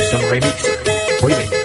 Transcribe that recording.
some Remix. Remix.